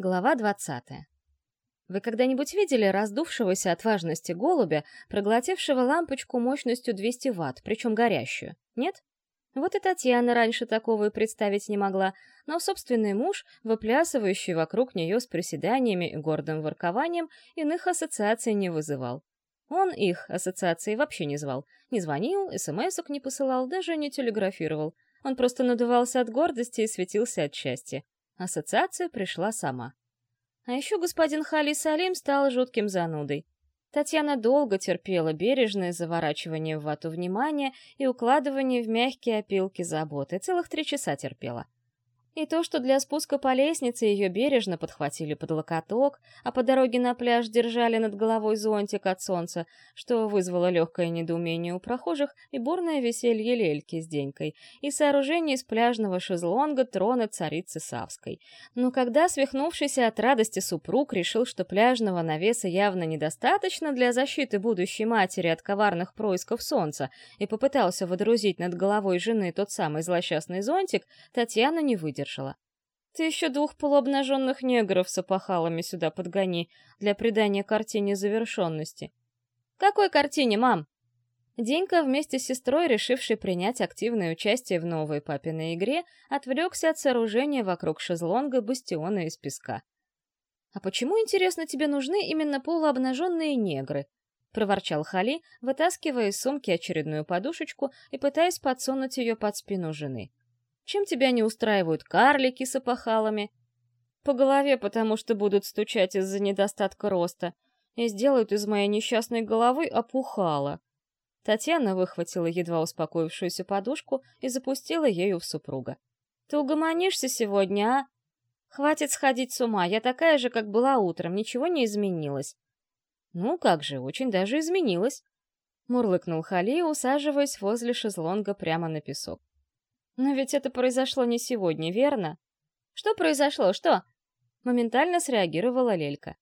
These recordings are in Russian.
Глава 20. Вы когда-нибудь видели раздувшегося от важности голубя, проглотившего лампочку мощностью 200 ватт, причем горящую? Нет? Вот и Татьяна раньше такого и представить не могла, но собственный муж, выплясывающий вокруг нее с приседаниями и гордым воркованием, иных ассоциаций не вызывал. Он их ассоциации вообще не звал, не звонил, смс-ок не посылал, даже не телеграфировал. Он просто надувался от гордости и светился от счастья. Ассоциация пришла сама. А еще господин Хали Салим стал жутким занудой. Татьяна долго терпела бережное заворачивание в вату внимания и укладывание в мягкие опилки заботы, целых три часа терпела. И то, что для спуска по лестнице ее бережно подхватили под локоток, а по дороге на пляж держали над головой зонтик от солнца, что вызвало легкое недоумение у прохожих и бурное веселье Лельки с Денькой, и сооружение из пляжного шезлонга трона царицы Савской. Но когда свихнувшийся от радости супруг решил, что пляжного навеса явно недостаточно для защиты будущей матери от коварных происков солнца, и попытался водрузить над головой жены тот самый злосчастный зонтик, Татьяна не выдержала выдержала. Ты еще двух полуобнаженных негров с опахалами сюда подгони для придания картине завершенности. Какой картине, мам? Денька вместе с сестрой, решившей принять активное участие в новой папиной игре, отвлекся от сооружения вокруг шезлонга бастиона из песка. «А почему, интересно, тебе нужны именно полуобнаженные негры?» — проворчал Хали, вытаскивая из сумки очередную подушечку и пытаясь подсунуть ее под спину жены. Чем тебя не устраивают карлики с опахалами? По голове, потому что будут стучать из-за недостатка роста, и сделают из моей несчастной головы опухало. Татьяна выхватила едва успокоившуюся подушку и запустила ею в супруга. «Ты угомонишься сегодня, а? Хватит сходить с ума, я такая же, как была утром, ничего не изменилось». «Ну как же, очень даже изменилось», — мурлыкнул Хали, усаживаясь возле шезлонга прямо на песок. Но ведь это произошло не сегодня, верно? Что произошло, что? Моментально среагировала Лелька.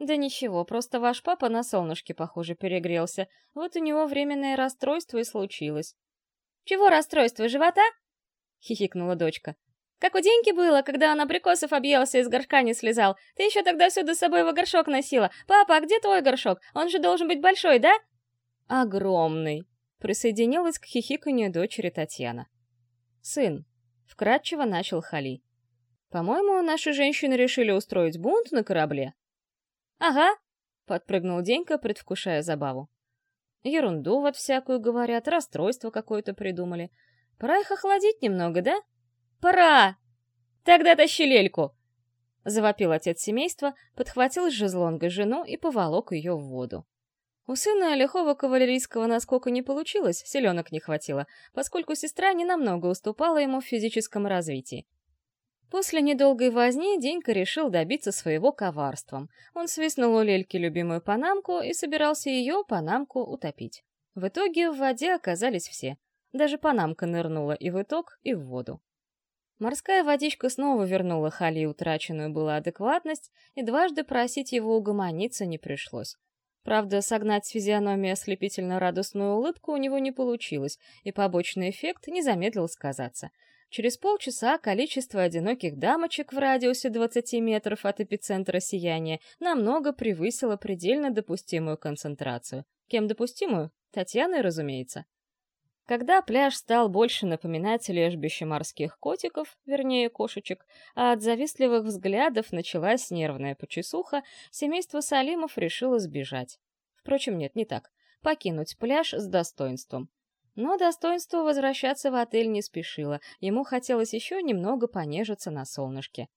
Да ничего, просто ваш папа на солнышке, похоже, перегрелся. Вот у него временное расстройство и случилось. Чего расстройство, живота? Хихикнула дочка. Как у Деньки было, когда он абрикосов объелся и с горшка не слезал. Ты еще тогда всюду с собой его горшок носила. Папа, а где твой горшок? Он же должен быть большой, да? Огромный. Присоединилась к хихиканью дочери Татьяна. «Сын», — вкратчиво начал Хали. «По-моему, наши женщины решили устроить бунт на корабле». «Ага», — подпрыгнул Денька, предвкушая забаву. «Ерунду вот всякую говорят, расстройство какое-то придумали. Пора их охладить немного, да?» «Пора! Тогда тащи лельку!» Завопил отец семейства, подхватил с жезлонга жену и поволок ее в воду. У сына лихого кавалерийского наскока не получилось, селенок не хватило, поскольку сестра ненамного уступала ему в физическом развитии. После недолгой возни Денька решил добиться своего коварством. Он свистнул у Лельки любимую панамку и собирался ее, панамку, утопить. В итоге в воде оказались все. Даже панамка нырнула и в итог, и в воду. Морская водичка снова вернула Хали утраченную была адекватность, и дважды просить его угомониться не пришлось. Правда, согнать с физиономии ослепительно радостную улыбку у него не получилось, и побочный эффект не замедлил сказаться. Через полчаса количество одиноких дамочек в радиусе 20 метров от эпицентра сияния намного превысило предельно допустимую концентрацию. Кем допустимую? Татьяной, разумеется. Когда пляж стал больше напоминать лежбище морских котиков, вернее кошечек, а от завистливых взглядов началась нервная почесуха, семейство Салимов решило сбежать. Впрочем, нет, не так. Покинуть пляж с достоинством. Но достоинство возвращаться в отель не спешило, ему хотелось еще немного понежиться на солнышке.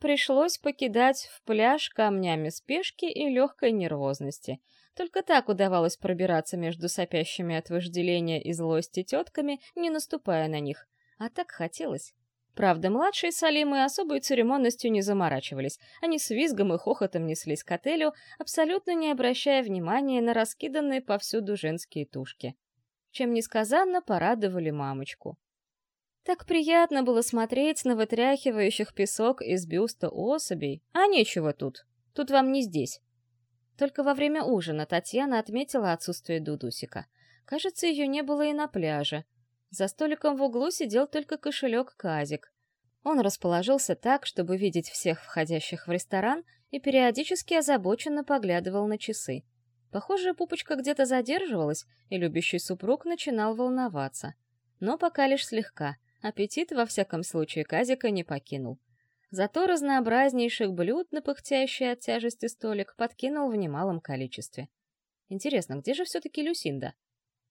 Пришлось покидать в пляж камнями спешки и легкой нервозности — только так удавалось пробираться между сопящими от вожделения и злости тетками, не наступая на них. А так хотелось. Правда, младшие Салимы особой церемонностью не заморачивались. Они с визгом и хохотом неслись к отелю, абсолютно не обращая внимания на раскиданные повсюду женские тушки. Чем несказанно порадовали мамочку. Так приятно было смотреть на вытряхивающих песок из бюста особей. А нечего тут. Тут вам не здесь. Только во время ужина Татьяна отметила отсутствие Дудусика. Кажется, ее не было и на пляже. За столиком в углу сидел только кошелек Казик. Он расположился так, чтобы видеть всех входящих в ресторан, и периодически озабоченно поглядывал на часы. Похоже, пупочка где-то задерживалась, и любящий супруг начинал волноваться. Но пока лишь слегка. Аппетит, во всяком случае, Казика не покинул. Зато разнообразнейших блюд на пыхтящий от тяжести столик подкинул в немалом количестве. Интересно, где же все-таки Люсинда?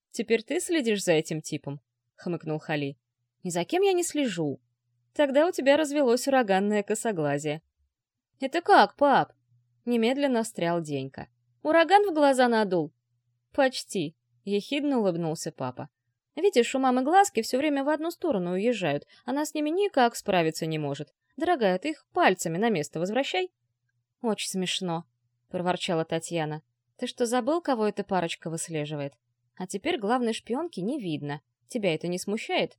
«Теперь ты следишь за этим типом?» — хмыкнул Хали. «Ни за кем я не слежу. Тогда у тебя развелось ураганное косоглазие». «Это как, пап?» — немедленно встрял Денька. «Ураган в глаза надул?» «Почти», — ехидно улыбнулся папа. «Видишь, у мамы глазки все время в одну сторону уезжают, она с ними никак справиться не может. Дорогая, ты их пальцами на место возвращай». «Очень смешно», — проворчала Татьяна. «Ты что, забыл, кого эта парочка выслеживает?» А теперь главной шпионки не видно. Тебя это не смущает?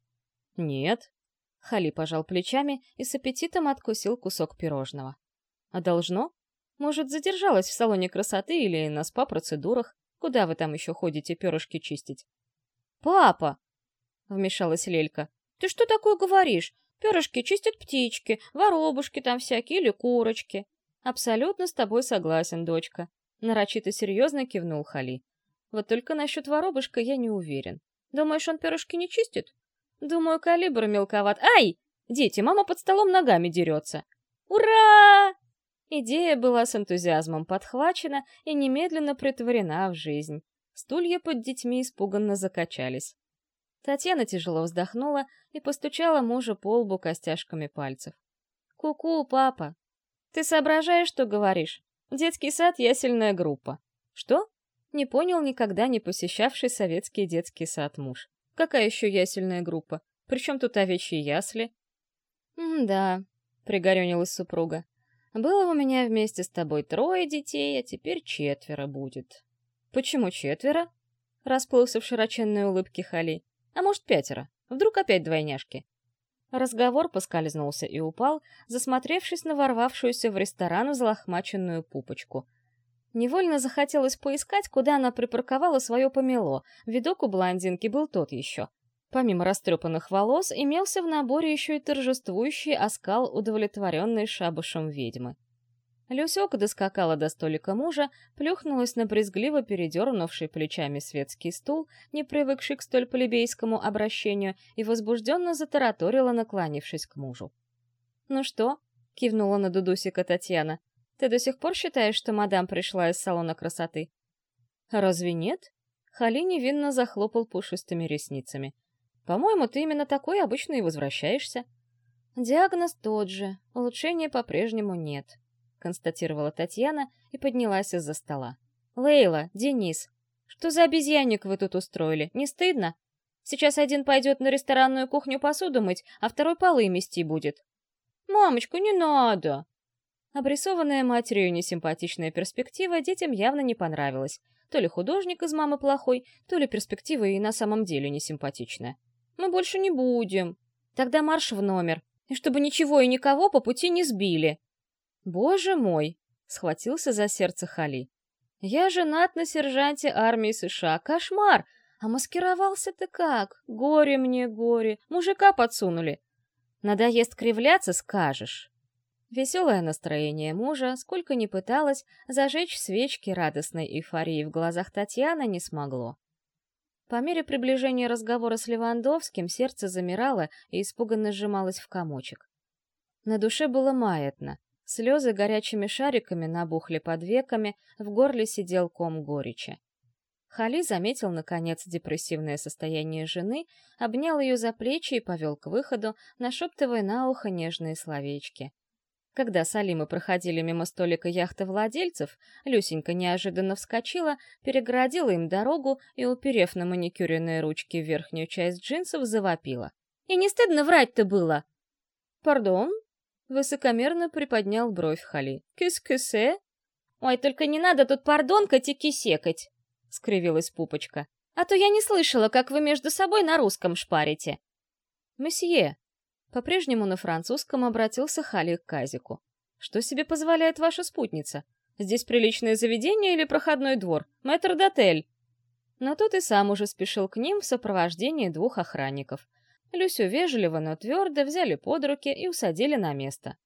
Нет. Хали пожал плечами и с аппетитом откусил кусок пирожного. А должно? Может, задержалась в салоне красоты или на спа-процедурах? Куда вы там еще ходите перышки чистить? Папа! Вмешалась Лелька. Ты что такое говоришь? Перышки чистят птички, воробушки там всякие или курочки. Абсолютно с тобой согласен, дочка. Нарочито серьезно кивнул Хали. Вот только насчет воробушка я не уверен. Думаешь, он перышки не чистит? Думаю, калибр мелковат. Ай! Дети, мама под столом ногами дерется. Ура! Идея была с энтузиазмом подхвачена и немедленно притворена в жизнь. Стулья под детьми испуганно закачались. Татьяна тяжело вздохнула и постучала мужа по лбу костяшками пальцев. «Ку-ку, папа! Ты соображаешь, что говоришь? Детский сад — ясельная группа. Что? Не понял никогда не посещавший советский детский сад муж. Какая еще ясельная группа? Причем тут овечьи ясли? «Да», — пригорюнилась супруга. «Было у меня вместе с тобой трое детей, а теперь четверо будет». «Почему четверо?» — расплылся в широченной улыбке Хали. «А может, пятеро? Вдруг опять двойняшки?» Разговор поскользнулся и упал, засмотревшись на ворвавшуюся в ресторан взлохмаченную пупочку. Невольно захотелось поискать, куда она припарковала свое помело. Видок у блондинки был тот еще. Помимо растрепанных волос, имелся в наборе еще и торжествующий оскал, удовлетворенный шабушем ведьмы. Люсёка доскакала до столика мужа, плюхнулась на брезгливо передернувший плечами светский стул, не привыкший к столь плебейскому обращению, и возбужденно затараторила, наклонившись к мужу. «Ну что?» — кивнула на Дудусика Татьяна. Ты до сих пор считаешь, что мадам пришла из салона красоты? Разве нет? Хали невинно захлопал пушистыми ресницами. По-моему, ты именно такой обычно и возвращаешься. Диагноз тот же, улучшения по-прежнему нет, констатировала Татьяна и поднялась из-за стола. Лейла, Денис, что за обезьянник вы тут устроили? Не стыдно? Сейчас один пойдет на ресторанную кухню посуду мыть, а второй полы мести будет. «Мамочка, не надо!» Обрисованная матерью несимпатичная перспектива детям явно не понравилась. То ли художник из мамы плохой, то ли перспектива и на самом деле несимпатичная. «Мы больше не будем. Тогда марш в номер. И чтобы ничего и никого по пути не сбили». «Боже мой!» — схватился за сердце Хали. «Я женат на сержанте армии США. Кошмар! А маскировался-то как? Горе мне, горе. Мужика подсунули. Надоест кривляться, скажешь». Веселое настроение мужа, сколько ни пыталась, зажечь свечки радостной эйфории в глазах Татьяны не смогло. По мере приближения разговора с Левандовским сердце замирало и испуганно сжималось в комочек. На душе было маятно, слезы горячими шариками набухли под веками, в горле сидел ком горечи. Хали заметил, наконец, депрессивное состояние жены, обнял ее за плечи и повел к выходу, нашептывая на ухо нежные словечки — когда Салимы проходили мимо столика яхты владельцев, Люсенька неожиданно вскочила, перегородила им дорогу и, уперев на маникюренные ручки верхнюю часть джинсов, завопила. «И не стыдно врать-то было!» «Пардон?» — высокомерно приподнял бровь Хали. «Кис-кисе?» «Ой, только не надо тут пардонкать и кисекать!» — скривилась Пупочка. «А то я не слышала, как вы между собой на русском шпарите!» «Месье!» По-прежнему на французском обратился Хали к Казику. «Что себе позволяет ваша спутница? Здесь приличное заведение или проходной двор? Мэтр-дотель?» Но тот и сам уже спешил к ним в сопровождении двух охранников. Люсю вежливо, но твердо взяли под руки и усадили на место.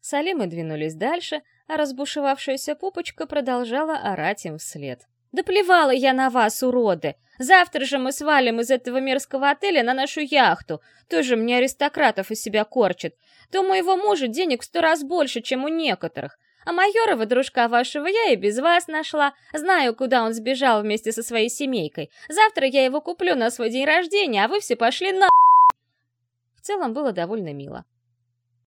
Салимы двинулись дальше, а разбушевавшаяся пупочка продолжала орать им вслед. «Да плевала я на вас, уроды! Завтра же мы свалим из этого мерзкого отеля на нашу яхту. Тоже мне аристократов из себя корчит. То у моего мужа денег сто раз больше, чем у некоторых. А майорова, дружка вашего, я и без вас нашла. Знаю, куда он сбежал вместе со своей семейкой. Завтра я его куплю на свой день рождения, а вы все пошли на... В целом было довольно мило.